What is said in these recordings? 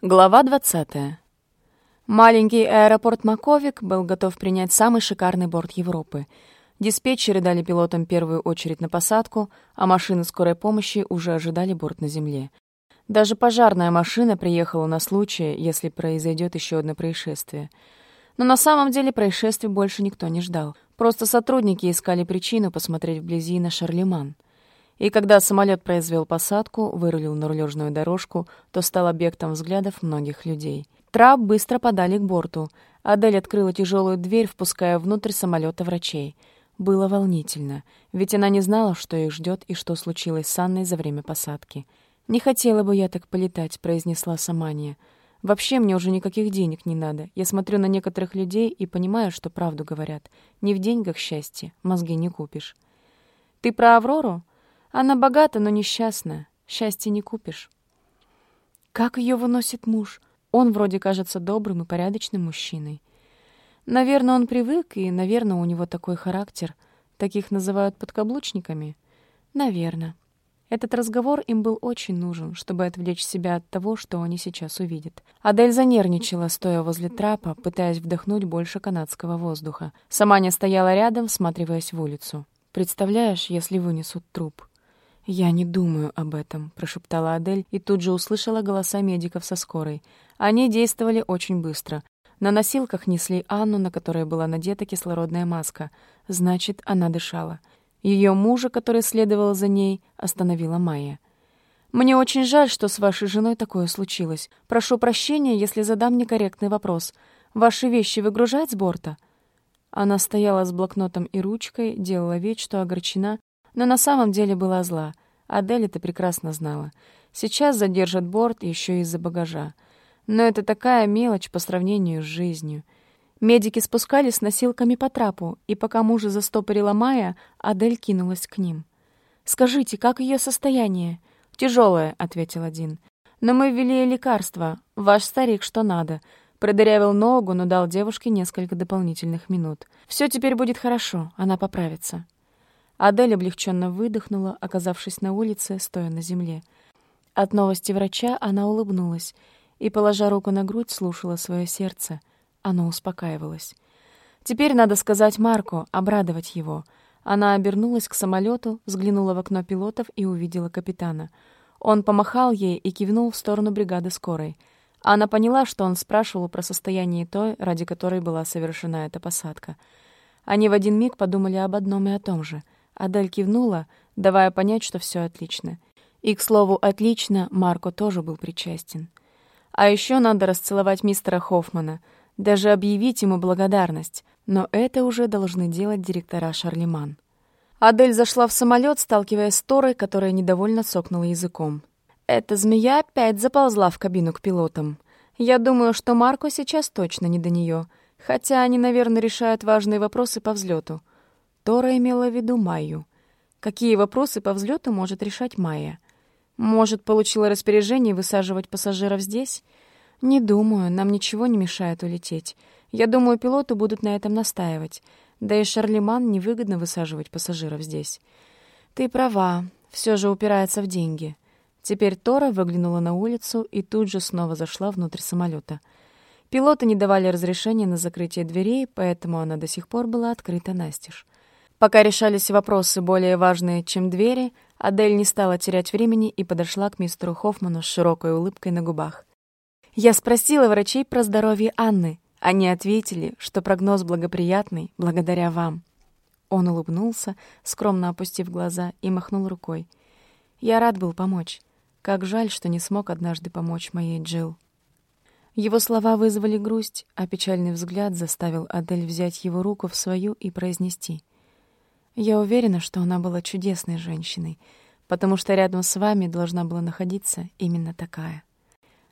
Глава 20. Маленький аэропорт Маковик был готов принять самый шикарный борт Европы. Диспетчеры дали пилотам первую очередь на посадку, а машины скорой помощи уже ожидали борт на земле. Даже пожарная машина приехала на случай, если произойдет еще одно происшествие. Но на самом деле происшествий больше никто не ждал. Просто сотрудники искали причину посмотреть вблизи на Шарлеман — и когда самолет произвел посадку, вырулил на рулежную дорожку, то стал объектом взглядов многих людей. Трап быстро подали к борту. Адель открыла тяжелую дверь, впуская внутрь самолета врачей. Было волнительно, ведь она не знала, что их ждет и что случилось с Анной за время посадки. «Не хотела бы я так полетать», — произнесла Самания. «Вообще мне уже никаких денег не надо. Я смотрю на некоторых людей и понимаю, что правду говорят. Не в деньгах счастье, мозги не купишь». «Ты про Аврору?» Она богата, но несчастна. Счастья не купишь. Как ее выносит муж? Он вроде кажется добрым и порядочным мужчиной. Наверное, он привык, и, наверное, у него такой характер. Таких называют подкаблучниками. Наверное. Этот разговор им был очень нужен, чтобы отвлечь себя от того, что они сейчас увидят. Адель занервничала, стоя возле трапа, пытаясь вдохнуть больше канадского воздуха. Сама не стояла рядом, всматриваясь в улицу. «Представляешь, если вынесут труп?» «Я не думаю об этом», — прошептала Адель и тут же услышала голоса медиков со скорой. Они действовали очень быстро. На носилках несли Анну, на которой была надета кислородная маска. Значит, она дышала. Ее мужа, который следовал за ней, остановила Майя. «Мне очень жаль, что с вашей женой такое случилось. Прошу прощения, если задам некорректный вопрос. Ваши вещи выгружать с борта?» Она стояла с блокнотом и ручкой, делала вид, что огорчена, но на самом деле была зла. Адель это прекрасно знала. Сейчас задержат борт еще из-за багажа. Но это такая мелочь по сравнению с жизнью. Медики спускались с носилками по трапу, и пока мужа застопорила Майя, Адель кинулась к ним. «Скажите, как ее состояние?» «Тяжелое», — ответил один. «Но мы ввели лекарства. Ваш старик что надо». Продырявил ногу, но дал девушке несколько дополнительных минут. «Все теперь будет хорошо, она поправится». Адель облегченно выдохнула, оказавшись на улице, стоя на земле. От новости врача она улыбнулась и, положа руку на грудь, слушала свое сердце. Оно успокаивалось. Теперь надо сказать Марку, обрадовать его. Она обернулась к самолету, взглянула в окно пилотов и увидела капитана. Он помахал ей и кивнул в сторону бригады скорой. Она поняла, что он спрашивал про состояние той, ради которой была совершена эта посадка. Они в один миг подумали об одном и о том же — Адель кивнула, давая понять, что все отлично. И, к слову, отлично Марко тоже был причастен. А еще надо расцеловать мистера Хоффмана, даже объявить ему благодарность, но это уже должны делать директора Шарлеман. Адель зашла в самолет, сталкиваясь с Торой, которая недовольно сокнула языком. Эта змея опять заползла в кабину к пилотам. Я думаю, что Марко сейчас точно не до нее, хотя они, наверное, решают важные вопросы по взлету. Тора имела в виду Майю. Какие вопросы по взлету может решать Майя? Может, получила распоряжение высаживать пассажиров здесь? Не думаю, нам ничего не мешает улететь. Я думаю, пилоты будут на этом настаивать. Да и Шарлеман невыгодно высаживать пассажиров здесь. Ты права, все же упирается в деньги. Теперь Тора выглянула на улицу и тут же снова зашла внутрь самолета. Пилоты не давали разрешения на закрытие дверей, поэтому она до сих пор была открыта настежь. Пока решались вопросы более важные, чем двери, Адель не стала терять времени и подошла к мистеру Хоффману с широкой улыбкой на губах. «Я спросила врачей про здоровье Анны. Они ответили, что прогноз благоприятный благодаря вам». Он улыбнулся, скромно опустив глаза, и махнул рукой. «Я рад был помочь. Как жаль, что не смог однажды помочь моей Джилл». Его слова вызвали грусть, а печальный взгляд заставил Адель взять его руку в свою и произнести — я уверена, что она была чудесной женщиной, потому что рядом с вами должна была находиться именно такая.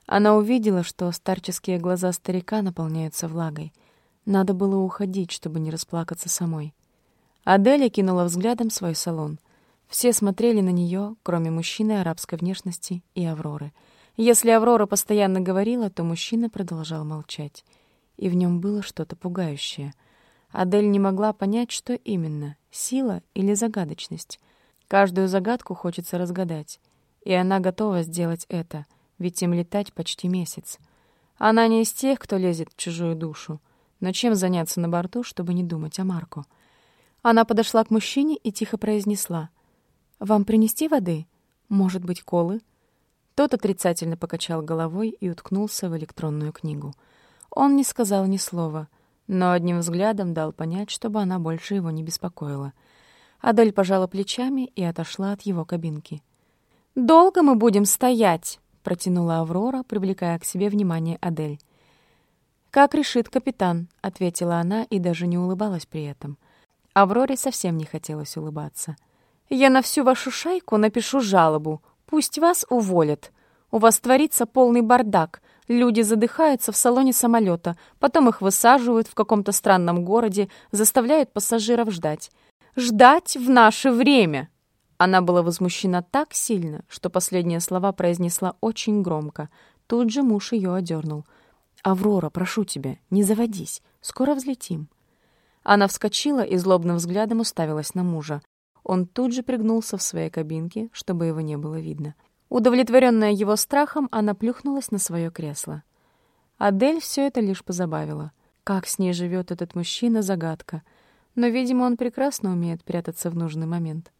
Она увидела, что старческие глаза старика наполняются влагой. Надо было уходить, чтобы не расплакаться самой. Аделя кинула взглядом свой салон. Все смотрели на нее, кроме мужчины арабской внешности и Авроры. Если Аврора постоянно говорила, то мужчина продолжал молчать. И в нем было что-то пугающее — Адель не могла понять, что именно — сила или загадочность. Каждую загадку хочется разгадать, и она готова сделать это, ведь им летать почти месяц. Она не из тех, кто лезет в чужую душу. Но чем заняться на борту, чтобы не думать о Марку? Она подошла к мужчине и тихо произнесла. «Вам принести воды? Может быть, колы?» Тот отрицательно покачал головой и уткнулся в электронную книгу. Он не сказал ни слова, но одним взглядом дал понять, чтобы она больше его не беспокоила. Адель пожала плечами и отошла от его кабинки. «Долго мы будем стоять?» — протянула Аврора, привлекая к себе внимание Адель. «Как решит капитан», — ответила она и даже не улыбалась при этом. Авроре совсем не хотелось улыбаться. «Я на всю вашу шайку напишу жалобу. Пусть вас уволят. У вас творится полный бардак. Люди задыхаются в салоне самолета, потом их высаживают в каком-то странном городе, заставляют пассажиров ждать. Ждать в наше время!» Она была возмущена так сильно, что последние слова произнесла очень громко. Тут же муж ее одернул. «Аврора, прошу тебя, не заводись, скоро взлетим». Она вскочила и злобным взглядом уставилась на мужа. Он тут же пригнулся в своей кабинке, чтобы его не было видно. Удовлетворенная его страхом, она плюхнулась на свое кресло. Адель все это лишь позабавила. Как с ней живет этот мужчина — загадка. Но, видимо, он прекрасно умеет прятаться в нужный момент.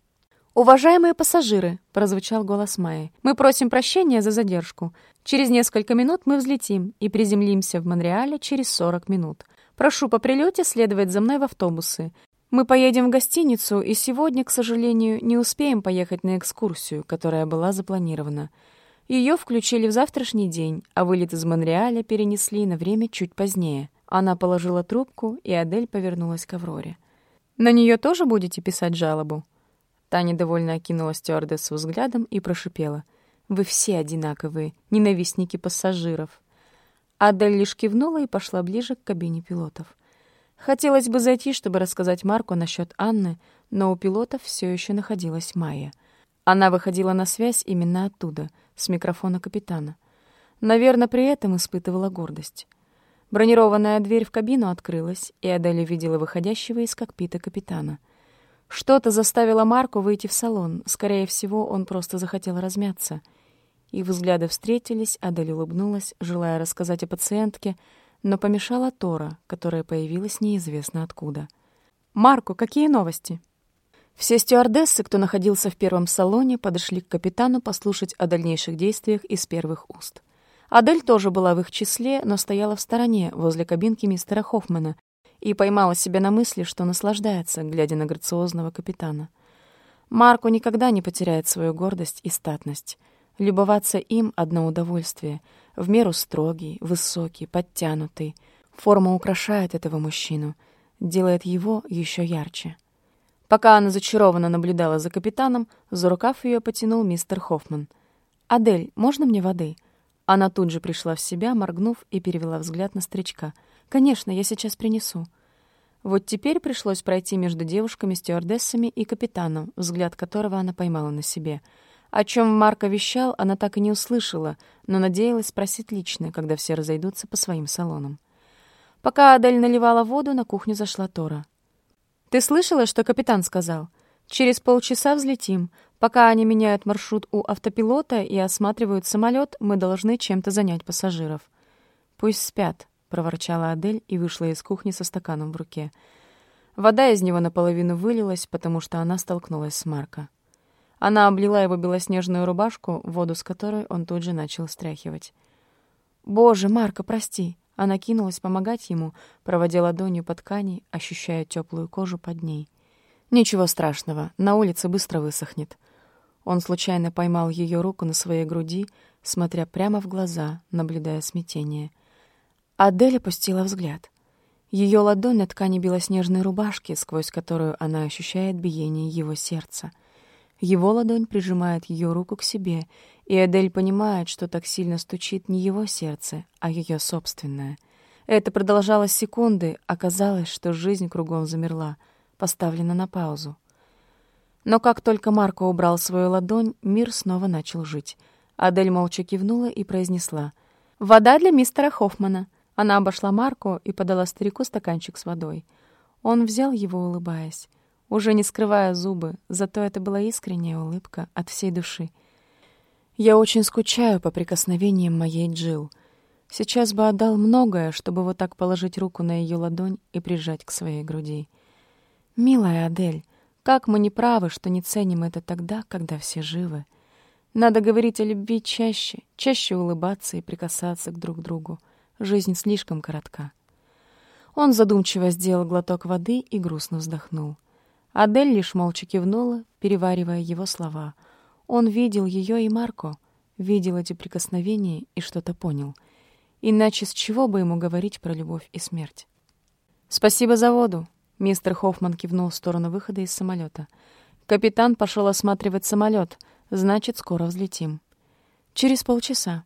«Уважаемые пассажиры!» — прозвучал голос Майи. «Мы просим прощения за задержку. Через несколько минут мы взлетим и приземлимся в Монреале через 40 минут. Прошу по прилете следовать за мной в автобусы. Мы поедем в гостиницу, и сегодня, к сожалению, не успеем поехать на экскурсию, которая была запланирована. Ее включили в завтрашний день, а вылет из Монреаля перенесли на время чуть позднее. Она положила трубку, и Адель повернулась к Авроре. «На нее тоже будете писать жалобу?» Та недовольно окинула стюардессу взглядом и прошипела. «Вы все одинаковые, ненавистники пассажиров». Адель лишь кивнула и пошла ближе к кабине пилотов. Хотелось бы зайти, чтобы рассказать Марку насчет Анны, но у пилотов все еще находилась Майя. Она выходила на связь именно оттуда, с микрофона капитана. Наверное, при этом испытывала гордость. Бронированная дверь в кабину открылась, и Адель увидела выходящего из кокпита капитана. Что-то заставило Марку выйти в салон. Скорее всего, он просто захотел размяться. Их взгляды встретились, Адель улыбнулась, желая рассказать о пациентке — но помешала Тора, которая появилась неизвестно откуда. «Марко, какие новости?» Все стюардессы, кто находился в первом салоне, подошли к капитану послушать о дальнейших действиях из первых уст. Адель тоже была в их числе, но стояла в стороне, возле кабинки мистера Хоффмана, и поймала себя на мысли, что наслаждается, глядя на грациозного капитана. Марко никогда не потеряет свою гордость и статность. Любоваться им — одно удовольствие — в меру строгий, высокий, подтянутый. Форма украшает этого мужчину, делает его еще ярче. Пока она зачарованно наблюдала за капитаном, за рукав ее потянул мистер Хоффман. «Адель, можно мне воды?» Она тут же пришла в себя, моргнув, и перевела взгляд на старичка. «Конечно, я сейчас принесу». Вот теперь пришлось пройти между девушками-стюардессами и капитаном, взгляд которого она поймала на себе — о чем Марко вещал, она так и не услышала, но надеялась спросить лично, когда все разойдутся по своим салонам. Пока Адель наливала воду, на кухню зашла Тора. «Ты слышала, что капитан сказал? Через полчаса взлетим. Пока они меняют маршрут у автопилота и осматривают самолет, мы должны чем-то занять пассажиров». «Пусть спят», — проворчала Адель и вышла из кухни со стаканом в руке. Вода из него наполовину вылилась, потому что она столкнулась с Марко. Она облила его белоснежную рубашку, воду с которой он тут же начал стряхивать. «Боже, Марко, прости!» Она кинулась помогать ему, проводя ладонью по ткани, ощущая теплую кожу под ней. «Ничего страшного, на улице быстро высохнет». Он случайно поймал ее руку на своей груди, смотря прямо в глаза, наблюдая смятение. Адель опустила взгляд. Ее ладонь на ткани белоснежной рубашки, сквозь которую она ощущает биение его сердца — его ладонь прижимает ее руку к себе, и Адель понимает, что так сильно стучит не его сердце, а ее собственное. Это продолжалось секунды, оказалось, что жизнь кругом замерла, поставлена на паузу. Но как только Марко убрал свою ладонь, мир снова начал жить. Адель молча кивнула и произнесла «Вода для мистера Хоффмана». Она обошла Марко и подала старику стаканчик с водой. Он взял его, улыбаясь уже не скрывая зубы, зато это была искренняя улыбка от всей души. Я очень скучаю по прикосновениям моей Джил. Сейчас бы отдал многое, чтобы вот так положить руку на ее ладонь и прижать к своей груди. Милая Адель, как мы не правы, что не ценим это тогда, когда все живы. Надо говорить о любви чаще, чаще улыбаться и прикасаться к друг другу. Жизнь слишком коротка. Он задумчиво сделал глоток воды и грустно вздохнул. Адель лишь молча кивнула, переваривая его слова. Он видел ее и Марко, видел эти прикосновения и что-то понял. Иначе с чего бы ему говорить про любовь и смерть? «Спасибо за воду», — мистер Хоффман кивнул в сторону выхода из самолета. «Капитан пошел осматривать самолет — Значит, скоро взлетим. Через полчаса.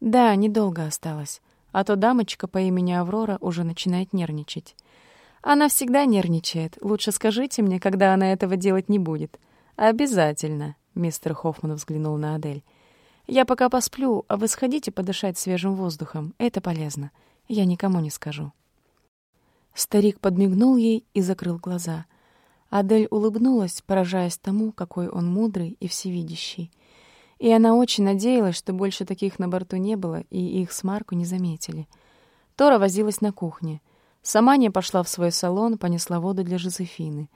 Да, недолго осталось. А то дамочка по имени Аврора уже начинает нервничать. Она всегда нервничает. Лучше скажите мне, когда она этого делать не будет. Обязательно, мистер Хоффман взглянул на Адель. Я пока посплю, а вы сходите подышать свежим воздухом. Это полезно. Я никому не скажу. Старик подмигнул ей и закрыл глаза. Адель улыбнулась, поражаясь тому, какой он мудрый и всевидящий. И она очень надеялась, что больше таких на борту не было, и их с Марку не заметили. Тора возилась на кухне. Сама не пошла в свой салон, понесла воду для Жозефины.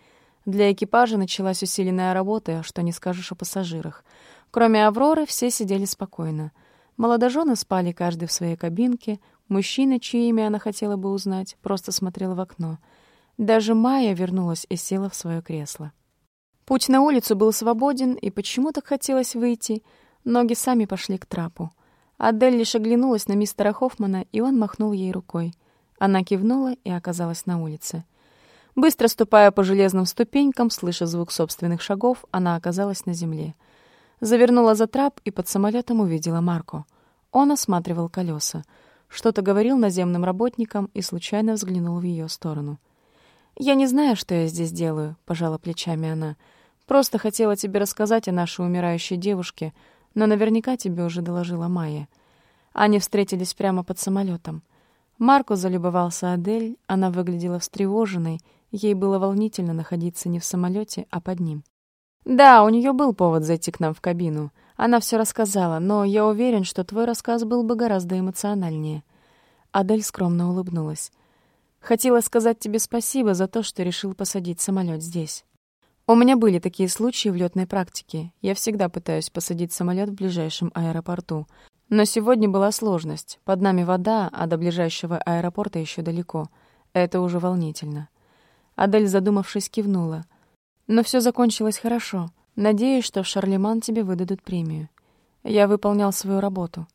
Для экипажа началась усиленная работа, что не скажешь о пассажирах. Кроме Авроры, все сидели спокойно. Молодожены спали каждый в своей кабинке, мужчина, чье имя она хотела бы узнать, просто смотрел в окно — даже Майя вернулась и села в свое кресло. Путь на улицу был свободен, и почему так хотелось выйти. Ноги сами пошли к трапу. Адель лишь оглянулась на мистера Хоффмана, и он махнул ей рукой. Она кивнула и оказалась на улице. Быстро ступая по железным ступенькам, слыша звук собственных шагов, она оказалась на земле. Завернула за трап и под самолетом увидела Марко. Он осматривал колеса. Что-то говорил наземным работникам и случайно взглянул в ее сторону. «Я не знаю, что я здесь делаю», — пожала плечами она. «Просто хотела тебе рассказать о нашей умирающей девушке, но наверняка тебе уже доложила Майя». Они встретились прямо под самолетом. Марко залюбовался Адель, она выглядела встревоженной, ей было волнительно находиться не в самолете, а под ним. «Да, у нее был повод зайти к нам в кабину. Она все рассказала, но я уверен, что твой рассказ был бы гораздо эмоциональнее». Адель скромно улыбнулась. Хотела сказать тебе спасибо за то, что решил посадить самолет здесь. У меня были такие случаи в летной практике. Я всегда пытаюсь посадить самолет в ближайшем аэропорту. Но сегодня была сложность. Под нами вода, а до ближайшего аэропорта еще далеко. Это уже волнительно. Адель, задумавшись, кивнула. Но все закончилось хорошо. Надеюсь, что в Шарлеман тебе выдадут премию. Я выполнял свою работу.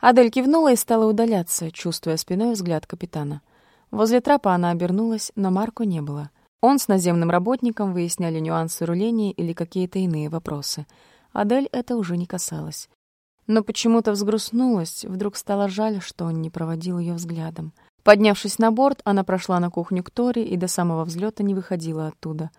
Адель кивнула и стала удаляться, чувствуя спиной взгляд капитана. Возле трапа она обернулась, но Марко не было. Он с наземным работником выясняли нюансы руления или какие-то иные вопросы. Адель это уже не касалось. Но почему-то взгрустнулась, вдруг стало жаль, что он не проводил ее взглядом. Поднявшись на борт, она прошла на кухню к Торе и до самого взлета не выходила оттуда.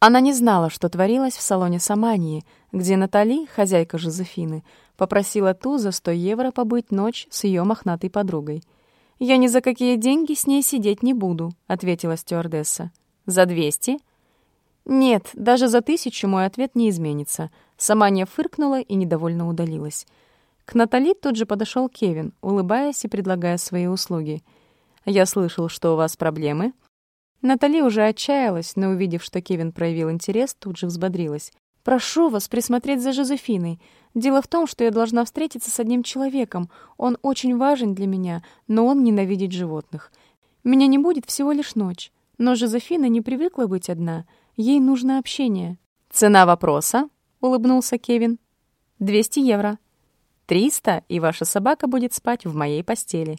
Она не знала, что творилось в салоне Самании, где Натали, хозяйка Жозефины, попросила ту за 100 евро побыть ночь с ее мохнатой подругой — «Я ни за какие деньги с ней сидеть не буду», — ответила стюардесса. «За двести?» «Нет, даже за тысячу мой ответ не изменится». Самания фыркнула и недовольно удалилась. К Натали тут же подошел Кевин, улыбаясь и предлагая свои услуги. «Я слышал, что у вас проблемы?» Натали уже отчаялась, но, увидев, что Кевин проявил интерес, тут же взбодрилась. «Прошу вас присмотреть за Жозефиной. Дело в том, что я должна встретиться с одним человеком. Он очень важен для меня, но он ненавидит животных. Меня не будет всего лишь ночь. Но Жозефина не привыкла быть одна. Ей нужно общение. «Цена вопроса?» — улыбнулся Кевин. «200 евро». «Триста, и ваша собака будет спать в моей постели».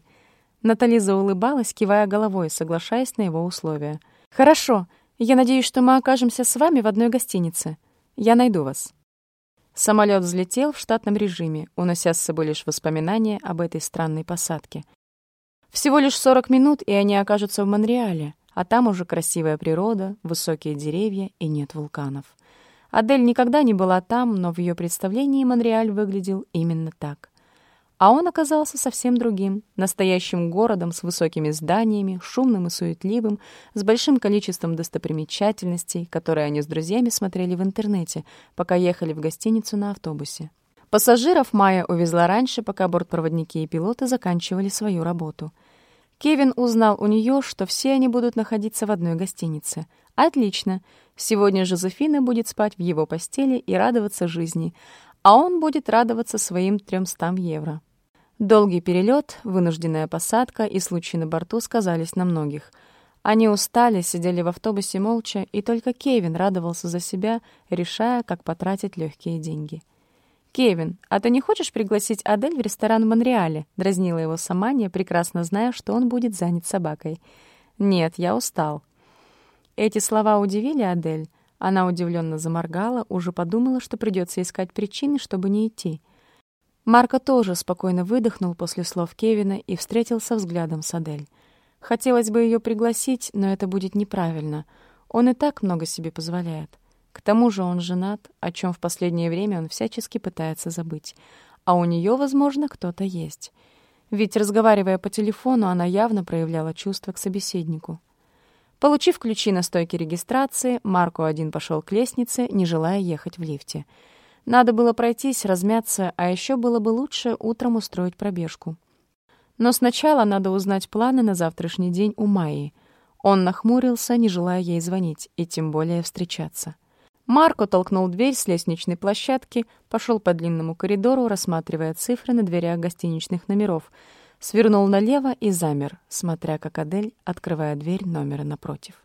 Натали заулыбалась, кивая головой, соглашаясь на его условия. «Хорошо. Я надеюсь, что мы окажемся с вами в одной гостинице. Я найду вас». Самолет взлетел в штатном режиме, унося с собой лишь воспоминания об этой странной посадке. Всего лишь 40 минут, и они окажутся в Монреале, а там уже красивая природа, высокие деревья и нет вулканов. Адель никогда не была там, но в ее представлении Монреаль выглядел именно так. А он оказался совсем другим, настоящим городом с высокими зданиями, шумным и суетливым, с большим количеством достопримечательностей, которые они с друзьями смотрели в интернете, пока ехали в гостиницу на автобусе. Пассажиров Майя увезла раньше, пока бортпроводники и пилоты заканчивали свою работу. Кевин узнал у нее, что все они будут находиться в одной гостинице. Отлично. Сегодня Жозефина будет спать в его постели и радоваться жизни, а он будет радоваться своим 300 евро. Долгий перелет, вынужденная посадка и случай на борту сказались на многих. Они устали, сидели в автобусе молча, и только Кевин радовался за себя, решая, как потратить легкие деньги. «Кевин, а ты не хочешь пригласить Адель в ресторан в Монреале?» — дразнила его Самания, прекрасно зная, что он будет занят собакой. «Нет, я устал». Эти слова удивили Адель. Она удивленно заморгала, уже подумала, что придется искать причины, чтобы не идти. Марко тоже спокойно выдохнул после слов Кевина и встретился взглядом с Адель. Хотелось бы ее пригласить, но это будет неправильно. Он и так много себе позволяет. К тому же он женат, о чем в последнее время он всячески пытается забыть. А у нее, возможно, кто-то есть. Ведь, разговаривая по телефону, она явно проявляла чувства к собеседнику. Получив ключи на стойке регистрации, Марко один пошел к лестнице, не желая ехать в лифте. Надо было пройтись, размяться, а еще было бы лучше утром устроить пробежку. Но сначала надо узнать планы на завтрашний день у Майи. Он нахмурился, не желая ей звонить, и тем более встречаться. Марко толкнул дверь с лестничной площадки, пошел по длинному коридору, рассматривая цифры на дверях гостиничных номеров, свернул налево и замер, смотря как Адель открывает дверь номера напротив.